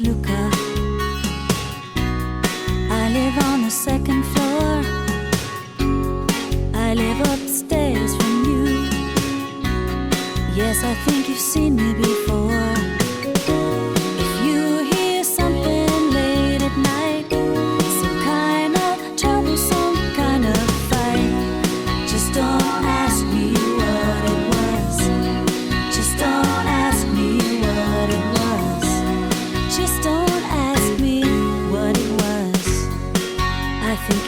Luka. I live on the second floor. I live upstairs from you. Yes, I think you've seen me before.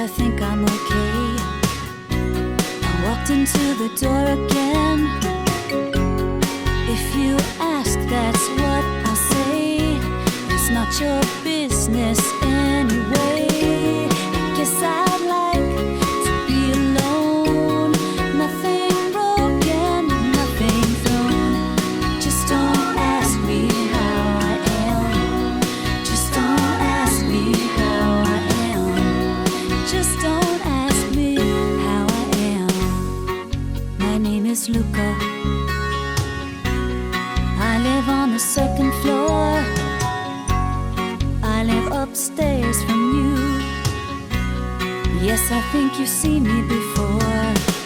I think I'm okay. I walked into the door again. I live on the second floor. I live upstairs from you. Yes, I think you've seen me before.